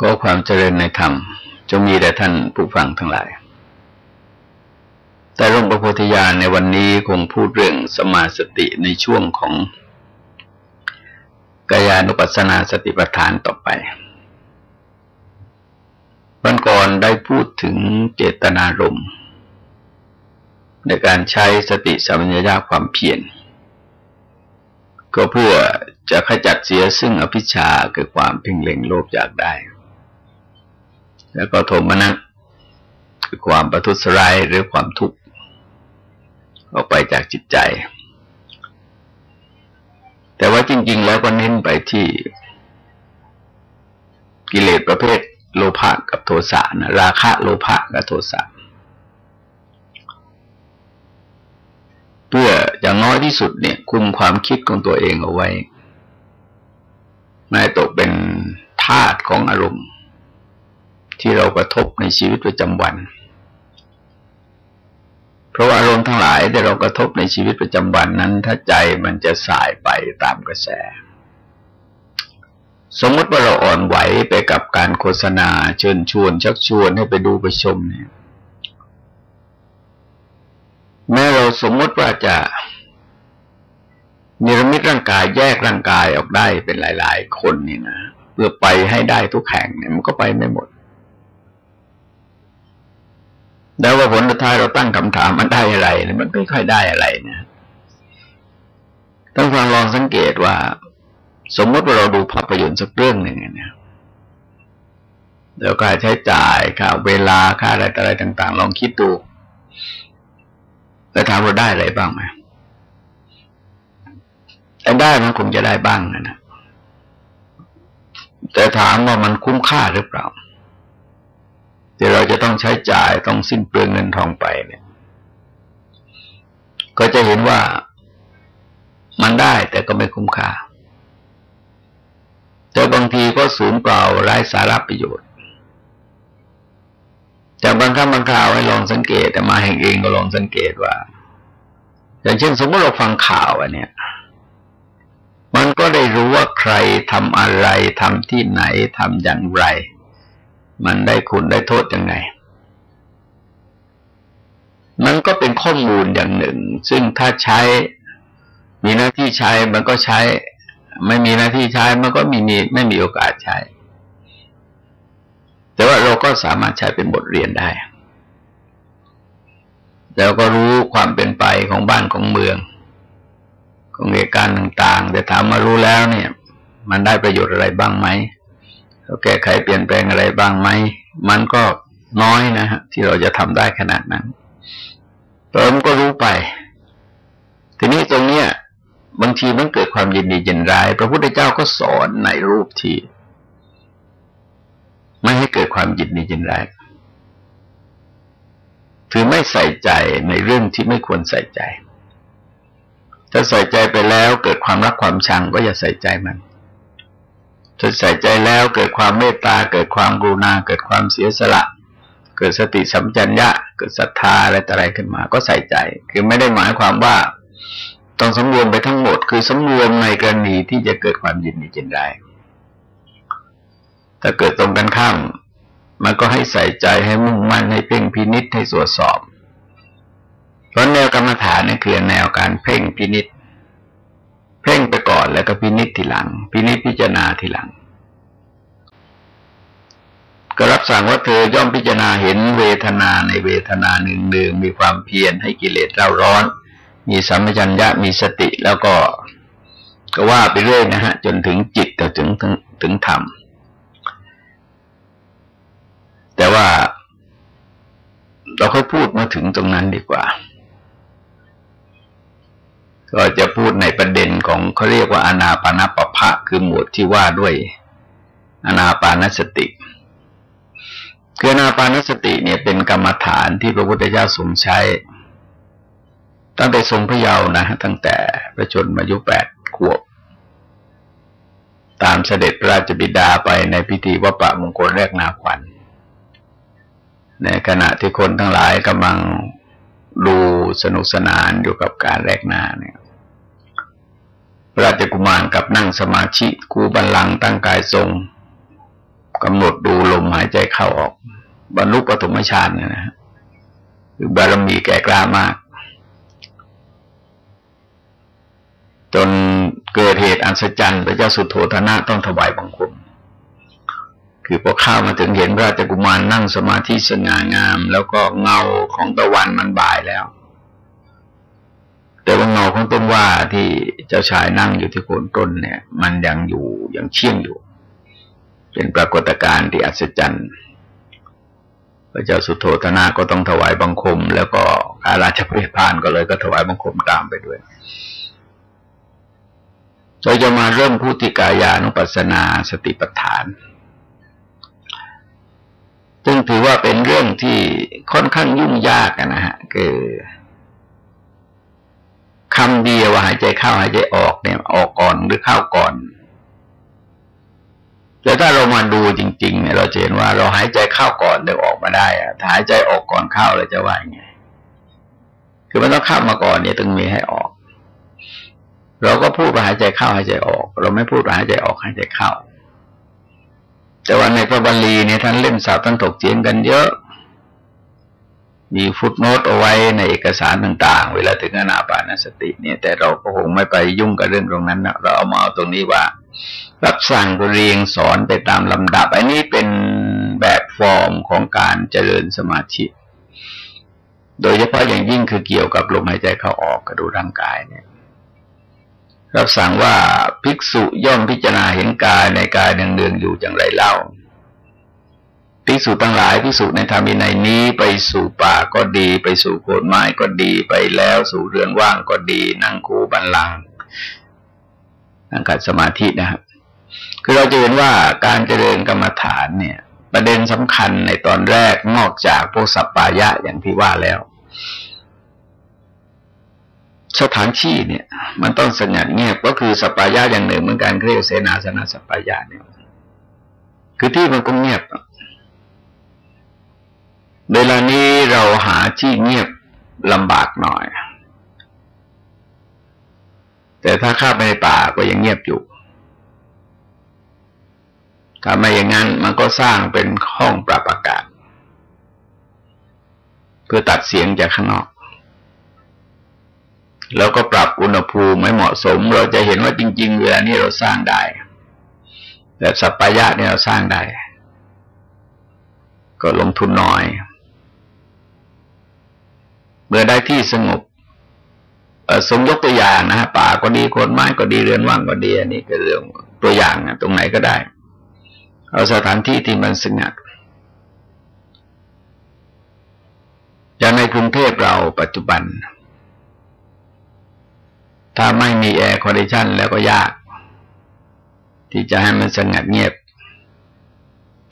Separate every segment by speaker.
Speaker 1: ก็ความเจริญในธรรม จงมีแด่ท่านผู้ฟังทั้งหลาย แต่หลวงพระโพธิญาณในวันนี้คงพูดเรื่องสมาสติในช่วงของกายานุปัสสนาสติปัฏฐานต่อไปวันก่อนได้พูดถึงเจตนารมณ์ในการใช้สติสัมปชัญญะความเพียรก็เพื่อจะขจัดเสียซึ่งอภิชาคือความเพ่งเล็งโลภอยากได้ แล้วก็โทมนัสคือความประทุษร้ายหรือความทุกข์ออกไปจากจิตใจ แต่ว่าจริง ๆ แล้วก็เน้นไปที่กิเลสประเภทโลภะกับโทสะนะราคะโลภะกับโทสะเพื่ออย่างน้อยที่สุดเนี่ย คุมความคิดของตัวเองเอาไว้ ไม่ตกเป็นทาตของอารมณ์ ที่เรากระทบในชีวิตประจำวัน เพราะาอารมณ์ทั้งหลายที่เรากระทบในชีวิตประจำวันนั้น ถ้าใจมันจะสายไปตามกระแส สมมติว่าเราอ่อนไหวไปกับการโฆษณาเชิญชวนชักชวนให้ไปดูไปชมเนี่ยแม้เราสมมติว่าจะนิรมิตร่างกายแยกร่างกายออกได้เป็นหลาย ๆ คนนี่นะเพื่อไปให้ได้ทุกแห่งเนี่ยมันก็ไปไม่หมด แล้วว่าผลสุดท้ายเราตั้งคำถามมันได้อะไร มันไม่ค่อยได้อะไรนะต้องฟังลองสังเกตว่า สมมติว่าเราดูภาพยนตร์สักเรื่องหนึ่งเนี่ยแล้วค่าใช้จ่ายค่าเวลาค่าอะไรอะไรต่าง ๆ ลองคิดดูแต่ถามว่าได้อะไรบ้างไหมแต่ได้มันคงจะได้บ้างนะแต่ถามว่ามันคุ้มค่าหรือเปล่า ที่เราจะต้องใช้จ่ายต้องสิ้นเปลืองเงินทองไปเนี่ย ก็จะเห็นว่ามันได้แต่ก็ไม่คุ้มค่า แต่บางทีก็สูญเปล่าไร้สาระประโยชน์จากบางครั้งบางคราวให้ลองสังเกตแต่มาแห่งเองก็ลองสังเกตว่า อย่างเช่นสมมติเราฟังข่าวอันเนี้ยมันก็ได้รู้ว่าใครทำอะไรทำที่ไหนทำอย่างไร มันได้คุณได้โทษยังไง มันก็เป็นข้อมูลอย่างหนึ่ง ซึ่งถ้าใช้มีหน้าที่ใช้มันก็ใช้ ไม่มีหน้าที่ใช้มันก็มีมีไม่มีโอกาสใช้ แต่ว่าเราก็สามารถใช้เป็นบทเรียนได้ แล้วก็รู้ความเป็นไปของบ้านของเมือง ของเหตุการณ์ต่าง ๆ แต่ถามมารู้แล้วเนี่ย มันได้ประโยชน์อะไรบ้างไหม เขาแก้ไขเปลี่ยนแปลงอะไรบ้างไหม มันก็น้อยนะฮะที่เราจะทำได้ขนาดนั้นเติมก็รู้ไป ทีนี้ตรงเนี้ยบางทีมันเกิดความยินดียินร้าย พระพุทธเจ้าก็สอนในรูปที่ ไม่ให้เกิดความยินดียินร้ายถือไม่ใส่ใจในเรื่องที่ไม่ควรใส่ใจ ถ้าใส่ใจไปแล้วเกิดความรักความชังก็อย่าใส่ใจมัน ถ้าใส่ใจแล้วเกิดความเมตตา เกิดความกรุณา เกิดความเสียสละ เกิดสติสัมจัญญะ เกิดศรัทธาอะไรต่ออะไรขึ้นมา ก็ใส่ใจ คือไม่ได้หมายความว่า ต้องสำรวมไปทั้งหมด คือสำรวมในกรณีที่จะเกิดความยินดียินร้ถ้าเกิดตรงกันข้ามมันก็ให้ใส่ใจให้มุ่งมั่นให้เพ่งพินิษให้ตรวจสอบ เพราะแนวกรรมฐานนี่คือแนวการเพ่งพินิษ เพ่งไปก่อนแล้วก็พินิษทีหลัง พินิษพิจารณาทีหลัง ก็รับสั่งว่าเธอย่อมพิจารณาเห็นเวทนาในเวทนาหนึ่งหนึ่งมีความเพียรให้กิเลสเร่าร้อน มีสัมปชัญญะมีสติแล้วก็ก็ว่าไปเรื่อยนะฮะ จนถึงจิตถึงถึงถึงธรรม แต่ว่าเราค่อยพูดมาถึงตรงนั้นดีกว่า ก็จะพูดในประเด็นของเขาเรียกว่าอนาปานปภะคือหมวดที่ว่าด้วยอนาปานสติคืออนาปานสติเนี่ยเป็นกรรมฐานที่พระพุทธเจ้าทรงใช้ ตั้งแต่ทรงพระเยาว์นะตั้งแต่พระชนมายุแปดขวบ ตามเสด็จพระราชบิดาไปในพิธีวัปปะมงคลแรกนาควันในขณะที่คนทั้งหลายกำลัง ดูสนุกสนานอยู่กับการแรกนาเนี่ยพระราชกุมารกับนั่งสมาธิคูบัลลังตั้งกายทรงกำหนดดูลมหายใจเข้าออก บรรลุปฐมฌานนะฮะคือบารมีแก่กล้ามาก จนเกิดเหตุอัศจรรย์พระเจ้าสุโธธนะต้องถวายบังคม คือพอเข้ามาถึงเห็นพระราชกุมารนั่งสมาธิสง่างาม แล้วก็เงาของตะวันมันบ่ายแล้ว แต่ว่าเงาของต้นว่าที่เจ้าชายนั่งอยู่ที่โคนต้นเนี่ย มันยังอยู่ยังเชี่ยงอยู่ เป็นปรากฏการณ์ที่อัศจรรย์พระเจ้าสุโธธนะก็ต้องถวายบังคม แล้วก็อาราชพิพานก็เลยก็ถวายบังคมตามไปด้วยเราจะมาเริ่มพูติกายานุปัสสนาสติปัฏฐาน ซึ่งถือว่าเป็นเรื่องที่ค่อนข้างยุ่งยากนะฮะคือคำเดียวว่าหายใจเข้าหายใจออกเนี่ยออกก่อนหรือเข้าก่อนแต่ถ้าเรามาดูจริง ๆ เนี่ย เราเห็นว่าเราหายใจเข้าก่อนเดี๋ยวออกมาได้อะถ้าหายใจออกก่อนเข้าเราจะว่าไงคือมันต้องเข้ามาก่อนเนี่ยต้องมีให้ออก เราก็พูดว่าหายใจเข้าหายใจออก เราไม่พูดว่าหายใจออกหายใจเข้า แต่ว่าในพระบาลีเนี่ยท่านเล่นสาวท่านถกเถียงกันเยอะ มีฟุตโนตเอาไว้ในเอกสารต่าง ๆ เวลาถึงอนาปานสติเนี่ย แต่เราก็คงไม่ไปยุ่งกับเรื่องตรงนั้นนะเราเอามาเอาตรงนี้ว่า รับสั่งเรียงสอนไปตามลำดับ อันนี้เป็นแบบฟอร์มของการเจริญสมาธิโดยเฉพาะอย่างยิ่งคือเกี่ยวกับลมหายใจเข้าออกกระดูร่างกายเนี่ย รับสั่งว่าภิกษุย่อมพิจารณาเห็นกายในกายเนืองๆอยู่อย่างไรเล่าภิกษุทั้งหลายภิกษุในธรรมินัยนี้ไปสู่ป่าก็ดี ไปสู่โคนไม้ก็ดีไปแล้วสู่เรือนว่างก็ดี นั่งคูบันลังนั่งกัดสมาธินะครับ คือเราจะเห็นว่าการเจริญกรรมฐานเนี่ย ประเด็นสำคัญในตอนแรกนอกจากพวกสัปปายะอย่างที่ว่าแล้ว สถานที่เนี่ย มันต้องสงัดเงียบก็คือสปายะอย่างหนึ่งเหมือนกันเรียกเสนาสนะสปปายะเนี่ย คือที่มันก็เงียบเวลานี้เราหาที่เงียบลำบากหน่อย แต่ถ้าเข้าไปในป่าก็ยังเงียบอยู่ถ้าไม่อย่างนั้นมันก็สร้างเป็นห้องปรับอากาศ เพื่อตัดเสียงจากข้างนอก แล้วก็ปรับอุณหภูมิไม่เหมาะสม เราจะเห็นว่าจริง ๆ เวลานี้เราสร้างได้แบบสัปปายะเนี่ยเราสร้างได้ ก็ลงทุนน้อย เมื่อได้ที่สงบสมยกตัวอย่างนะฮะป่าก็ดีคนไม้ก็ดีเรือนว่างก็ดีอันนี้ก็เรื่องตัวอย่างนะตรงไหนก็ได้ เอาสถานที่ที่มันสงัดอย่างในกรุงเทพเราปัจจุบัน ถ้าไม่มี air condition แล้วก็ยาก ที่จะให้มันสงัดเงียบ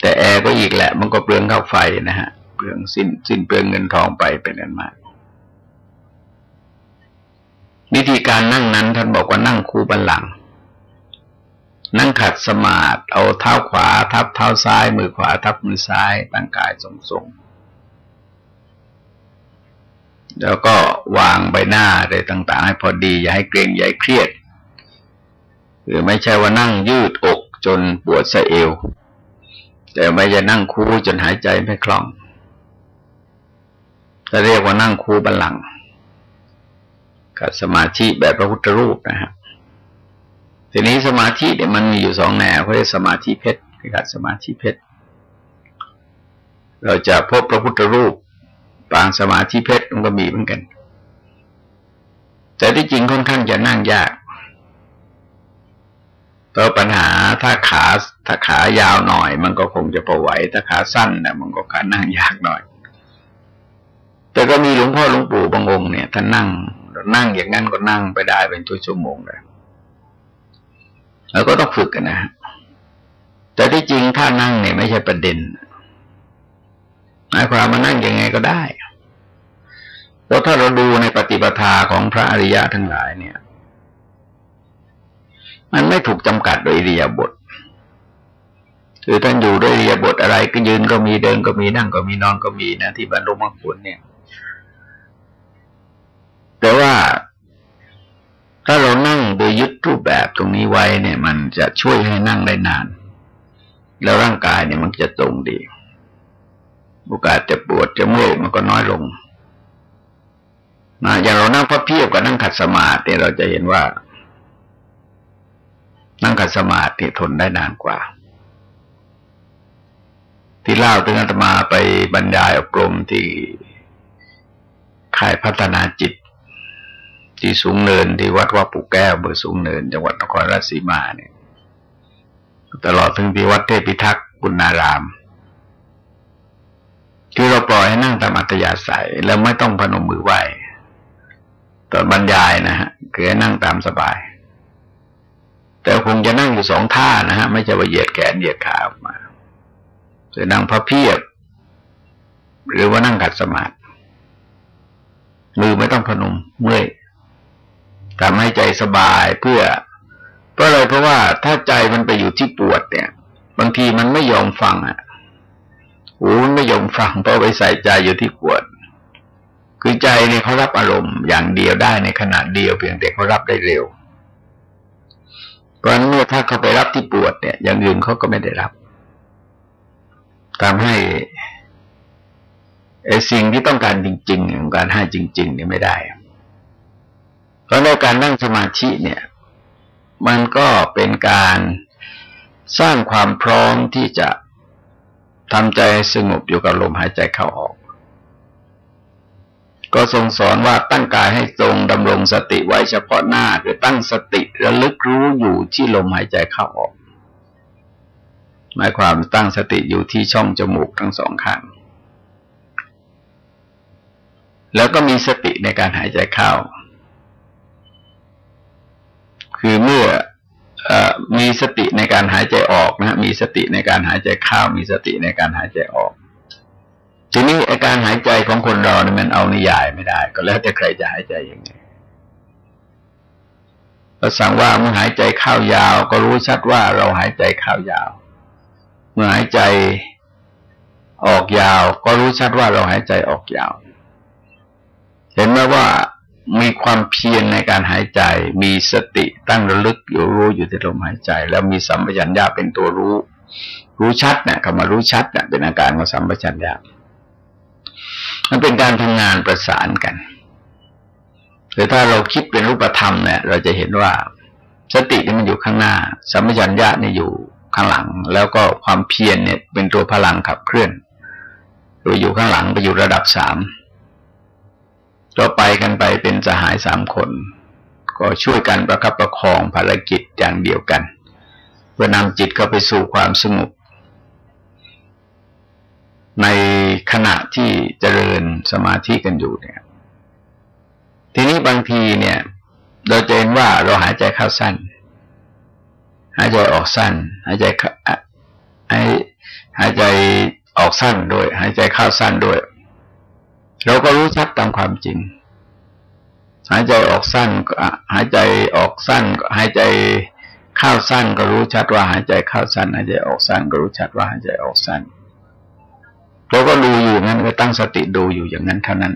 Speaker 1: แต่แอร์ก็อีกแหละ มันก็เปลืองค่าไฟนะฮะ เปลืองสิ้นสิ้นเปลืองเงินทองไปเป็นอันมาก วิธีการนั่งนั้นท่านบอกว่านั่งคู้บัลลังก์ นั่งขัดสมาธิเอาเท้าขวา ทับเท้าซ้าย มือขวา ทับมือซ้ายตั้งกายตรงๆ แล้วก็วางใบหน้าอะไรต่าง ๆ ให้พอดี อย่าให้เกรงอย่าให้เครียด หรือไม่ใช่ว่านั่งยืดอกจนปวดสะเอว แต่ไม่จะนั่งคู่จนหายใจไม่คล่องจะเรียกว่านั่งคู่บันหลังกับสมาธิแบบพระพุทธรูปนะฮะทีนี้สมาธิเนี่ยมันมีอยู่สองแนวเขาเรียกสมาธิเพชรกับสมาธิเพชรเราจะพบพระพุทธรูป ปางสมาธิเพชรมันก็มีเหมือนกัน แต่ที่จริงค่อนข้างจะนั่งยากเพราะปัญหาถ้าขาถ้าขายาวหน่อย มันก็คงจะพอไหว ถ้าขาสั้นเนี่ยมันก็ขารนั่งยากหน่อย แต่ก็มีหลวงพ่อหลวงปู่บางองค์เนี่ยท่านนั่งนั่งอย่างนั้นก็นั่งไปได้เป็นชั่วโมงเลยแล้วก็ต้องฝึกกันนะแต่ที่จริงถ้านั่งเนี่ยไม่ใช่ประเด็น หมายความมานั่งยังไงก็ได้เพราะถ้าเราดูในปฏิปทาของพระอริยะทั้งหลายเนี่ย มันไม่ถูกจำกัดโดยเรียบทคือท่านอยู่ด้วยเรียบทอะไรก็ยืนก็มีเดินก็มีนั่งก็มีนอนก็มีนะที่บรรลุมรรคผลเนี่ย แต่ว่าถ้าเรานั่งโดยยึดรูปแบบตรงนี้ไว้เนี่ย มันจะช่วยให้นั่งได้นาน แล้วร่างกายเนี่ยมันจะตรงดี โอกาสจะปวดจะเมื่อยมันก็น้อยลงนะอย่างเรานั่งพับเพียบกับนั่งขัดสมาธิเราจะเห็นว่า นั่งขัดสมาธิทนได้นานกว่า ที่เล่าถึงอาตมาไปบรรยายอบรมที่ค่ายพัฒนาจิต ที่สูงเนินที่วัดว่าปุกแก้วเบอร์สูงเนิน จังหวัดนครราชสีมาเนี่ย ตลอดถึงที่วัดเทพิทักษ์กุณาราม คือเราปล่อยให้นั่งตามอัตยาศัย แล้วไม่ต้องพนมมือไหว้ตอนบรรยายนะฮะคือให้นั่งตามสบาย แต่คงจะนั่งอยู่สองท่านะฮะไม่จะว่าเหยียดแขนเหยียดขาออกมาคือนั่งพระเพียบ หรือว่านั่งขัดสมาธิมือไม่ต้องพนมเมื่อยทำให้ใจสบายเพื่อเพราะอะไรเพราะว่าถ้าใจมันไปอยู่ที่ปวดเนี่ย บางทีมันไม่ยอมฟังอะ หูมันไม่ยอมฟังเพราะไปใส่ใจอยู่ที่ปวด คือใจเนี่ยเขารับอารมณ์อย่างเดียวได้ในขณะเดียวเพียงแต่เขารับได้เร็ว เพราะฉะนั้นเมื่อถ้าเขาไปรับที่ปวดเนี่ย อย่างอื่นเขาก็ไม่ได้รับทำให้ไอ้สิ่งที่ต้องการจริงๆของการให้จริง ๆ เนี่ยไม่ได้ เพราะในการนั่งสมาธิเนี่ย มันก็เป็นการสร้างความพร้อมที่จะ ทำใจสงบอยู่กับลมหายใจเข้าออก ก็ทรงสอนว่าตั้งกายให้ตรงดำรงสติไว้เฉพาะหน้าคือตั้งสติระลึกรู้อยู่ที่ลมหายใจเข้าออก หมายความตั้งสติอยู่ที่ช่องจมูกทั้งสองข้าง แล้วก็มีสติในการหายใจเข้า คือเมื่ออ มีสติในการหายใจออกนะมีสติในการหายใจเข้ามีสติในการหายใจออก ทีนี้อาการหายใจของคนเราเนี่ยมันเอานิยายไม่ได้ ก็แล้วแต่ใครจะหายใจยังไงเราสั่งว่าเมื่อหายใจเข้ายาว ก็รู้ชัดว่าเราหายใจเข้ายาว เมื่อหายใจออกยาว ก็รู้ชัดว่าเราหายใจออกยาว เห็นไหมว่า มีความเพียรในการหายใจ มีสติตั้งระลึกอยู่รู้อยู่ที่ลมหายใจ แล้วมีสัมปชัญญะเป็นตัวรู้ รู้ชัดเนี่ยคำว่ารู้ชัดเนี่ยเป็นอาการของสัมปชัญญะมันเป็นการทำงานประสานกันหรือถ้าเราคิดเป็นรูปธรรมเนี่ย เราจะเห็นว่า สตินี่มันอยู่ข้างหน้า สัมปชัญญะนี่อยู่ข้างหลัง แล้วก็ความเพียรเนี่ย เป็นตัวพลังขับเคลื่อนไปอยู่ข้างหลังไปอยู่ระดับสาม เราไปกันไปเป็นสหายสามคน ก็ช่วยกันประคับประคองภารกิจอย่างเดียวกันเพื่อนำจิตเข้าไปสู่ความสงบในขณะที่เจริญสมาธิกันอยู่เนี่ย ทีนี้บางทีเนี่ย เราจะเห็นว่าเราหายใจเข้าสั้น หายใจออกสั้น หายใจหายใจออกสั้นด้วย หายใจเข้าสั้นด้วย เราก็รู้ชัดตามความจริง หายใจออกสั้นก็หายใจออกสั้นหายใจเข้าสั้นก็รู้ชัดว่าหายใจเข้าสั้นหายใจออกสั้นก็รู้ชัดว่าหายใจออกสั้นเราก็ดูอยู่นั้นก็ตั้งสติดูอยู่อย่างนั้นเท่านั้น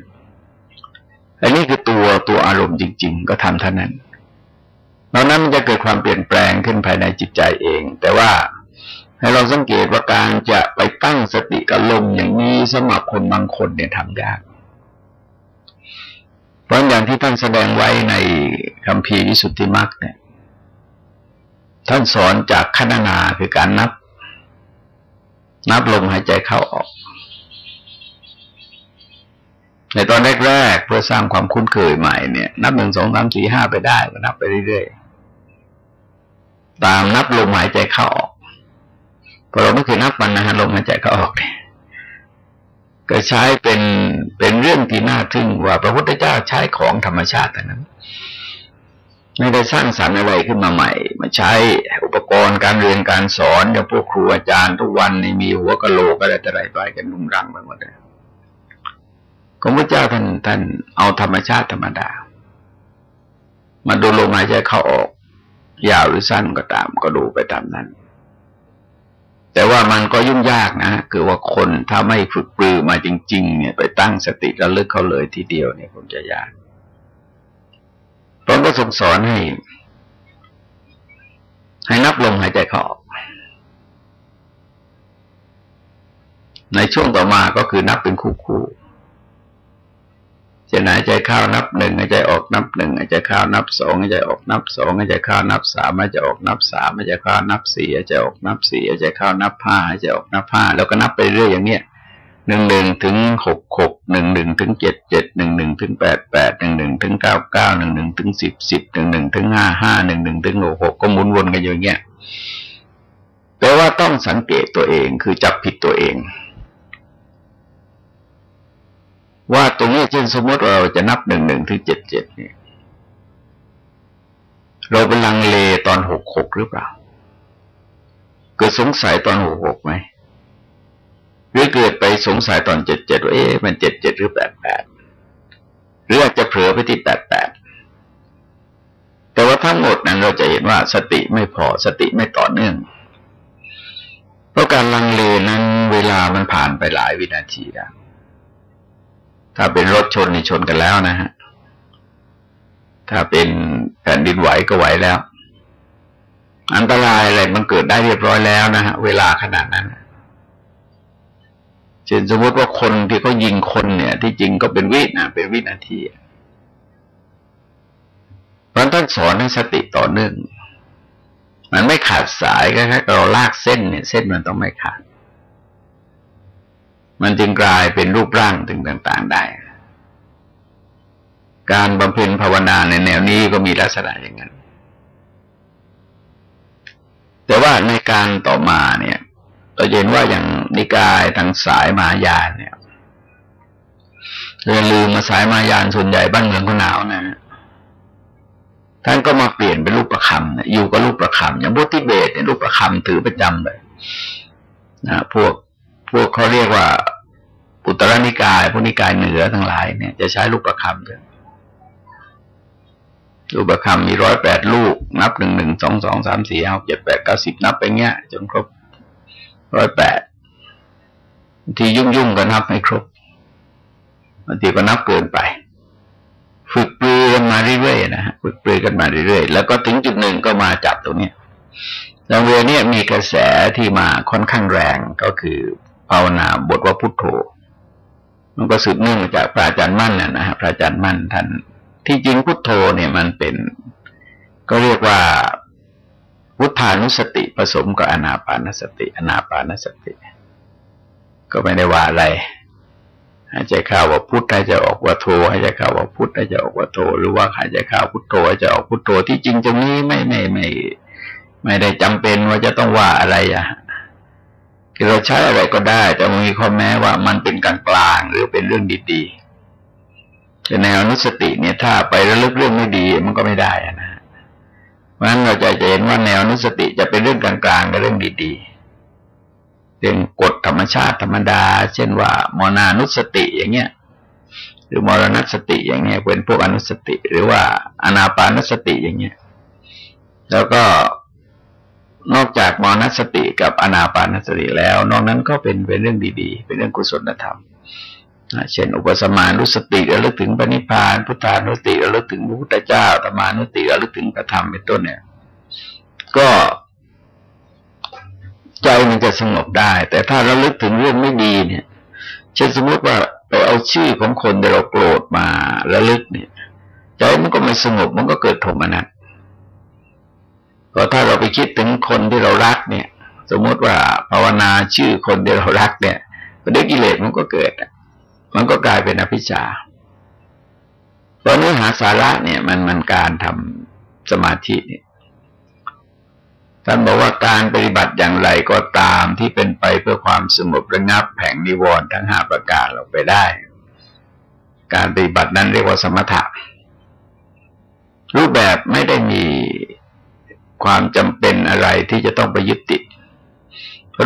Speaker 1: อันนี้คือตัวตัวอารมณ์จริง ๆ ก็ทำเท่านั้นตอนนั้นมันจะเกิดความเปลี่ยนแปลงขึ้นภายในจิตใจเอง แต่ว่าให้เราสังเกตว่าการจะไปตั้งสติกับลมอย่างนี้สำหรับคนบางคนเนี่ยทำยาก เพราะอย่างที่ท่านแสดงไว้ในคำพีวิสุทธิมรรคเนี่ย ท่านสอนจากขณนาคือการนับ นับลมหายใจเข้าออก ในตอนแรกๆเพื่อสร้างความคุ้นเคยใหม่เนี่ย นับหนึ่งสองสามสี่ห้าไปได้ก็นับไปเรื่อยๆตามนับลมหายใจเข้าออกพอเราไม่เคยนับมันนะฮะลมหายใจเข้าออกเนี่ย ก็ใช้เป็นเป็นเรื่องที่น่าทึ่งว่าพระพุทธเจ้าใช้ของธรรมชาติแต่นั้นไม่ได้สร้างสรรค์อะไรขึ้นมาใหม่ มาใช้อุปกรณ์การเรียนการสอนอย่างพวกครูอาจารย์ทุกวันนี่มีหัวกะโหลกอะไรต่ออะไรไปกันนุ่งรังไปหมดเลยของพระเจ้าท่านท่านเอาธรรมชาติธรรมดา มาดูลมหายใจเข้าออก ยาวหรือสั้นก็ตามก็ดูไปตามนั้น แต่ว่ามันก็ยุ่งยากนะคือว่าคนถ้าไม่ฝึกปรือมาจริง ๆ เนี่ย ไปตั้งสติระลึกเขาเลยทีเดียวเนี่ยคงจะยากพระก็ทรงสอนให้ ให้นับลมหายใจเข้าออกในช่วงต่อมาก็คือนับเป็นคู่คู่ จะหายใจเข้านับหนึ่งหายใจออกนับหนึ่งหายใจเข้านับสองหายใจออกนับสองหายใจเข้านับสามหายใจออกนับสามหายใจเข้านับสี่หายใจออกนับสี่หายใจเข้านับห้าหายใจออกนับห้าแล้วก็นับไปเรื่อยอย่างเนี้ยหนึ่งหนึ่งถึงหกหกหนึ่งหนึ่งถึงเจ็ดเจ็ดหนึ่งหนึ่งถึงแปดแปดหนึ่งหนึ่งถึงเก้าเก้าหนึ่งหนึ่งถึงสิบสิบหนึ่งหนึ่งถึงห้าห้าหนึ่งหนึ่งถึงหกหกก็หมุนวนกันอย่างเงี้ยแปลว่าต้องสังเกตตัวเองคือจับผิดตัวเอง ว่าตรงนี้เช่นสมมติเราจะนับหนึ่งหนึ่งถึงเจ็ดเจ็ดเนี่ยเราเป็นลังเลตอนหกหกหรือเปล่า เกิดสงสัยตอนหกหกไหมหรือเกิดไปสงสัยตอนเจ็ดเจ็ดว่าเอ๊ะมันเจ็ดเจ็ดหรือแปดแปดหรืออาจจะเผลอไปที่แปดแปดแต่ว่าทั้งหมดนั้นเราจะเห็นว่าสติไม่พอสติไม่ต่อเนื่อง เพราะการลังเลนั้นเวลามันผ่านไปหลายวินาทีแล้ว ถ้าเป็นรถชนนี่ชนกันแล้วนะฮะ ถ้าเป็นแผ่นดินไหวก็ไหวแล้ว อันตรายอะไรมันเกิดได้เรียบร้อยแล้วนะฮะ เวลาขนาดนั้นช่นสมมติว่าคนที่เขายิงคนเนี่ย ที่จริงก็เป็นวินะเป็นวินาทีเพราะท่านสอนให้สติต่อเนื่อง มันไม่ขาดสายก็แค่เราลากเส้นเนี่ย เส้นมันต้องไม่ขาด มันจึงกลายเป็นรูปร่างถึงต่างๆได้ การบำเพ็ญภาวนาในแนวนี้ก็มีลักษณะอย่างนั้น แต่ว่าในการต่อมาเนี่ยเราเห็นว่าอย่างนิกายทางสายมายาเนี่ยเรียนลืมมาสายมายานส่วนใหญ่บ้านเมืองก็หนาวนะท่านก็มาเปลี่ยนเป็นรูปประคำอยู่กับรูปประคำอย่างพวกทิเบตเนี่ยรูปประคำถือประจำเลยนะพวกพวกเขาเรียกว่า อุตรนิกายพวกนิกายเหนือทั้งหลายเนี่ยจะใช้รูปประคำกันรูปประคำมีร้อยแปดลูก นับหนึ่งหนึ่งสองสองสามสี่ห้าเจ็ดแปดเก้าสิบนับไปเงี้ย จนครบร้อยแปดที่ยุ่งยุ่งก็นับไม่ครบบางทีก็นับเกินไป ฝึกปลือกันมาเรื่อยๆนะฮะฝึกปลือกันมาเรื่อยๆแล้วก็ถึงจุดหนึ่งก็มาจับตรงนี้แลงเวนี้มีกระแสที่มาค่อนข้างแรงก็คือภาวนาบทว่าพุทโธ มันก็สืบเนื่องมาจากพระอาจารย์มั่นนะฮะพระอาจารย์มั่นท่านที่จริงพุทโธเนี่ยมันเป็น ก็เรียกว่าพุทธานุสติผสมกับอนาปานสติ อนาปานสติ ก็ไม่ได้ว่าอะไรหายใจเข้าว่าพุทธหายใจออกว่าโทหายใจเข้าว่าพุทธหายใจออกว่าโทหรือว่าหายใจเข้าพุทโธหายใจออกพุทโธที่จริงตรงนี้ไม่ไม่ไม่ ไม่ได้จำเป็นว่าจะต้องว่าอะไรอะ คือเราใช้อะไรก็ได้ แต่มีข้อแม้ว่ามันเป็นกลางกลางหรือเป็นเรื่องดีๆแต่แนวนุสติเนี่ยถ้าไประลึกเรื่องไม่ดีมันก็ไม่ได้นะเพราะฉะนั้นเราจะเห็นว่าแนวนุสติจะเป็นเรื่องกลางๆกับเรื่องดีๆเรื่องกฎธรรมชาติธรรมดา เช่นว่ามนานุสติอย่างเงี้ยหรือมรณสติอย่างเงี้ยเป็นพวกอนุสติ หรือว่าอนาปานุสติอย่างเงี้ย แล้วก็ นอกจากมรณสติกับอนาปานสติแล้ว นอกนั้นก็เป็นเป็นเรื่องดีๆ เป็นเรื่องกุศลธรรมเช่นอุปสมานุสติระลึกถึงปณิพานพุทธานุสติระลึกถึงพระพุทธเจ้าธรรมานุสติระลึกถึงพระธรรมเป็นต้นเนี่ย ก็ใจมันจะสงบได้ แต่ถ้าระลึกถึงเรื่องไม่ดีเนี่ยเช่นสมมติว่าไปเอาชื่อของคนที่เราโกรธมาระลึกเนี่ยใจมันก็ไม่สงบมันก็เกิดโทมนัส ก็ถ้าเราไปคิดถึงคนที่เรารักเนี่ย สมมติว่าภาวนาชื่อคนที่เรารักเนี่ยประเด็กิเลสมันก็เกิด มันก็กลายเป็นอภิชาตอนนี้หาสาระเนี่ย มันมันการทำสมาธิเนี่ยท่านบอกว่าการปฏิบัติอย่างไรก็ตามที่เป็นไปเพื่อความสงบระงับแผงนิวรณ์ทั้งห้าประการเราไปได้ การปฏิบัตินั้นเรียกว่าสมถะรูปแบบไม่ได้มี ความจำเป็นอะไรที่จะต้องไปยึดติด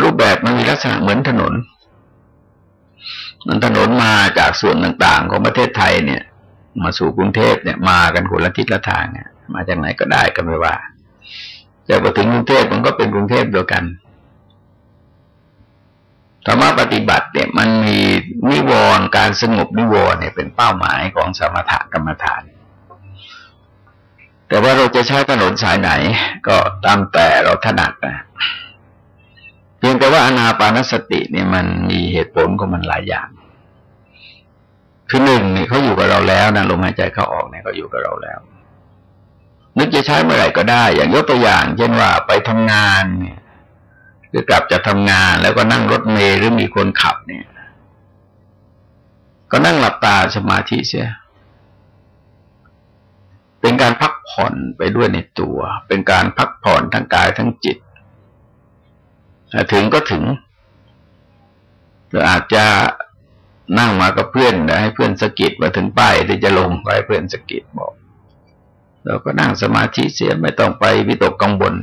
Speaker 1: รูปแบบมันมีลักษณะเหมือนถนน มันถนนมาจากส่วนต่างๆ ของประเทศไทยเนี่ย มาสู่กรุงเทพเนี่ยมากันคนละทิศละทางเนี่ยมาจากไหนก็ได้ก็ไม่ว่าจะมาถึงกรุงเทพมันก็เป็นกรุงเทพเดียวกันธรรมะปฏิบัติเนี่ยมันมีนิวรณ์การสงบนิวรณ์เนี่ยเป็นเป้าหมายของสมถกรรมฐาน แต่ว่าเราจะใช้ถนนสายไหน ก็ตามแต่เราถนัดนะเพียงแต่ว่าอนาปานสติเนี่ยมันมีเหตุผลของมันหลายอย่างคือหนึ่งเนี่ยเขาอยู่กับเราแล้วนะลมหายใจเข้าออกเนี่ยเขาอยู่กับเราแล้ว นึกจะใช้เมื่อไหร่ก็ได้ อย่างยกตัวอย่าง เช่นว่าไปทำงานเนี่ยคือกลับจะทำงานแล้วก็นั่งรถเมล์หรือมีคนขับเนี่ย ก็นั่งหลับตาสมาธิเสีย เป็นการพักผ่อนไปด้วยในตัว เป็นการพักผ่อนทั้งกายทั้งจิต ถึงก็ถึงก็อาจจะนั่งมากับเพื่อนให้เพื่อนสกิดมาถึงป้ายที่จะลงไปเพื่อนสกิดบอก เราก็นั่งสมาธิเสียไม่ต้องไปวิตกกังวล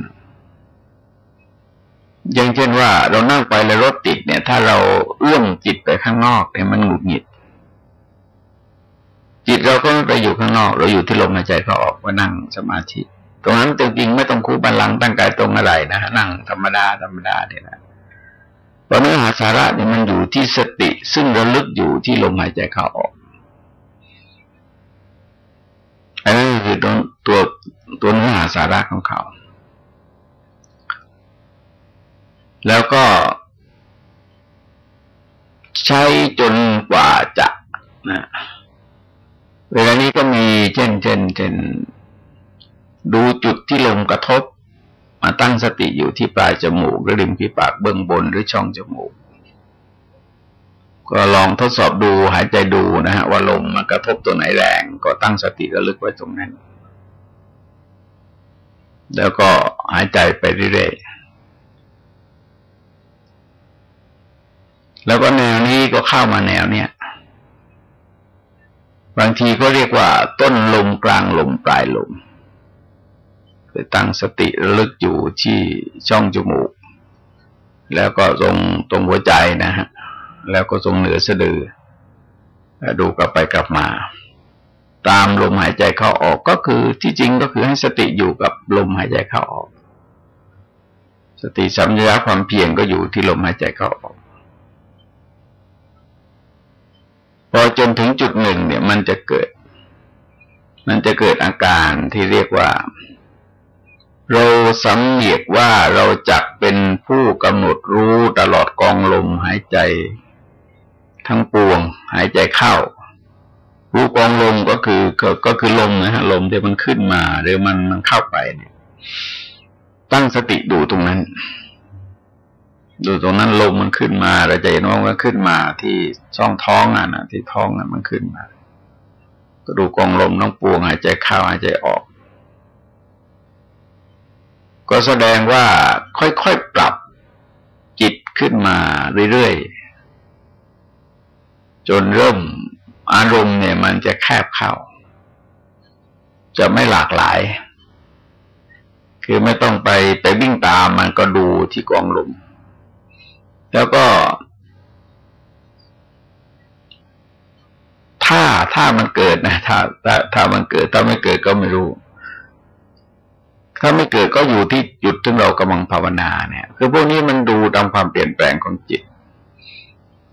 Speaker 1: อย่างเช่นว่าเรานั่งไปแล้วรถติดเนี่ย ถ้าเราเอื้อมจิตไปข้างนอกเนี่ยมันหงุดหงิด ก็ไม่ไปอยู่ข้างนอก เราอยู่ที่ลมหายใจเขาออกว่านั่งสมาธิ ตรงนั้นจริงๆไม่ต้องคู่บันลังตั้งกายตรงอะไรนะนั่งธรรมดาธรรมดาเนี่ยนะเพราะเนื้อหาสาระเนี่ยมันอยู่ที่สติ ซึ่งระลึกอยู่ที่ลมหายใจเข้าออกอันนั้นคือตัวตัวตัวเนื้อหาสาระของเขา แล้วก็ใช้จนกว่าจะนะ เวลานี้ก็มีเช่นเช่นเช่นดูจุดที่ลมกระทบ มาตั้งสติอยู่ที่ปลายจมูก หรือริมฝีปากเบื้องบนหรือช่องจมูก ก็ลองทดสอบดูหายใจดูนะฮะว่าลมมันกระทบตัวไหนแรง ก็ตั้งสติระลึกไว้ตรงนั้น แล้วก็หายใจไปเรื่อยๆแล้วก็แนวนี้ก็เข้ามาแนวเนี้ย บางทีก็เรียกว่า ต้นลมกลางลมปลายลมไปตั้งสติระลึกอยู่ที่ช่องจมูก แล้วก็ตรงตรงหัวใจนะฮะแล้วก็ตรงเหนือสะดือ ดูกลับไปกลับมา ตามลมหายใจเข้าออกก็คือที่จริงก็คือให้สติอยู่กับลมหายใจเข้าออก สติสัมยาความเพียรก็อยู่ที่ลมหายใจเข้าออก พอจนถึงจุดหนึ่งเนี่ยมันจะเกิด มันจะเกิดอาการที่เรียกว่า เราสำเนียกว่าเราจักเป็นผู้กำหนดรู้ตลอดกองลมหายใจ ทั้งปวง หายใจเข้ารู้กองลมก็คือก็ก็คือลมนะฮะลมที่มันขึ้นมา หรือมันมันเข้าไปเนี่ย ตั้งสติดูตรงนั้น ดูตรงนั้นลมมันขึ้นมา เราจะเห็นว่ามันขึ้นมาที่ช่องท้องอะนะที่ท้องอะมันขึ้นมา ก็ดูกองลมน้องปวงหายใจเข้าหายใจออก ก็แสดงว่าค่อยๆปรับจิตขึ้นมาเรื่อยๆ จนเริ่มอารมณ์เนี่ย มันจะแคบเข้า จะไม่หลากหลาย คือไม่ต้องไปไปวิ่งตามมันก็ดูที่กองลม แล้วก็ ถ้าถ้ามันเกิดนะถ้าถ้าถ้ามันเกิด ถ้าไม่เกิดก็ไม่รู้ ถ้าไม่เกิดก็อยู่ที่จุดที่เรากำลังภาวนาเนี่ย คือพวกนี้มันดูตามความเปลี่ยนแปลงของจิต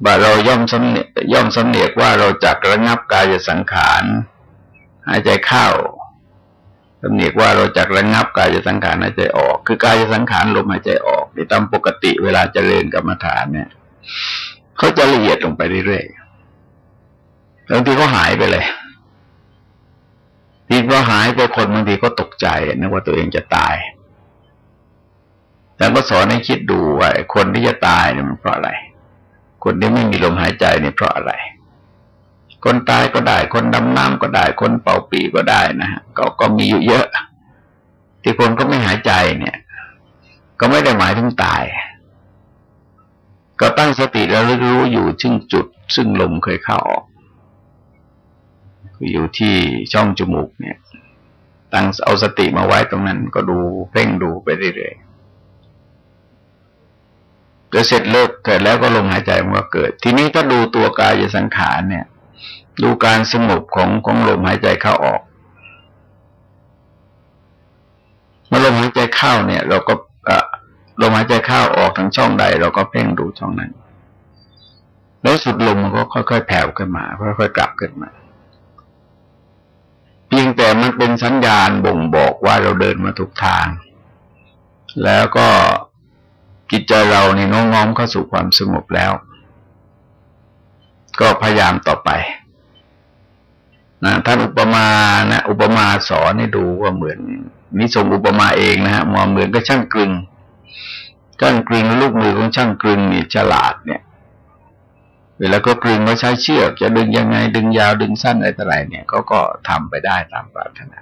Speaker 1: ว่าเราย่อมสำเนียย่อมสำเนียกว่าเราจักระงับกายสังขารหายใจเข้า สำเนียกว่าเราจักระงับกายสังขารหายใจออก คือกายสังขารลมหายใจออกในตามปกติเวลาเจริญกรรมฐานเนี่ยเขาจะละเอียดลงไปเรื่อยๆบางทีเขาหายไปเลยทีพอหายไปคนบางทีก็ตกใจนึกว่าตัวเองจะตายแต่ก็สอนให้คิดดูว่าคนที่จะตายเนี่ยมันเพราะอะไร คนที่ไม่มีลมหายใจเนี่ยเพราะอะไร คนตายก็ได้ คนดำน้ำก็ได้ คนเป่าปีก็ได้นะฮะก็ก็มีอยู่เยอะ ที่คนก็ไม่หายใจเนี่ย ก็ไม่ได้หมายถึงตาย ก็ตั้งสติแล้วรู้อยู่ซึ่งจุด ซึ่งลมเคยเข้าออกอยู่ที่ช่องจมูกเนี่ย ตั้งเอาสติมาไว้ตรงนั้นก็ดูเพ่งดูไปเรื่อยๆก็เสร็จเลิกเกิดแล้วก็ลมหายใจมันก็เกิด ทีนี้ก็ดูตัวกายสังขารเนี่ย ดูการสงบของของลมหายใจเข้าออกเมื่อลมหายใจเข้าเนี่ย เราก็ลมหายใจเข้าออกทางช่องใด เราก็เพ่งดูช่องนั้น แล้วสุดลมมันก็ค่อยๆแผ่วขึ้นมาค่อยๆกลับขึ้นมา เพียงแต่มันเป็นสัญญาณบ่งบอกว่าเราเดินมาถูกทาง แล้วก็กิจใจเราในน้องน้อมเข้าสู่ความสงบแล้ว ก็พยายามต่อไป นะท่านอุปมานะอุปมาสอนให้ดูว่าเหมือนนิสงอุปมาเองนะฮะมองเหมือนก็ช่างกลึงช่างกลึงลูกมือของช่างกลึงนี่ฉลาดเนี่ย เวลาก็กลึงมาใช้เชือกจะดึงยังไงดึงยาวดึงสั้นอะไรต่ออะไรเนี่ยเขาก็ทำไปได้ตามปรารถนา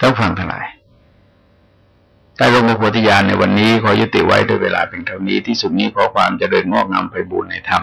Speaker 1: ทั้งฟังทั้งหลายใต้ร่มพระโพธิญาณในวันนี้ขอยุติไว้ด้วยเวลาเป็นเท่านี้ที่สุดนี้ขอความจเจริญงอกงามไปบูรณนธรรม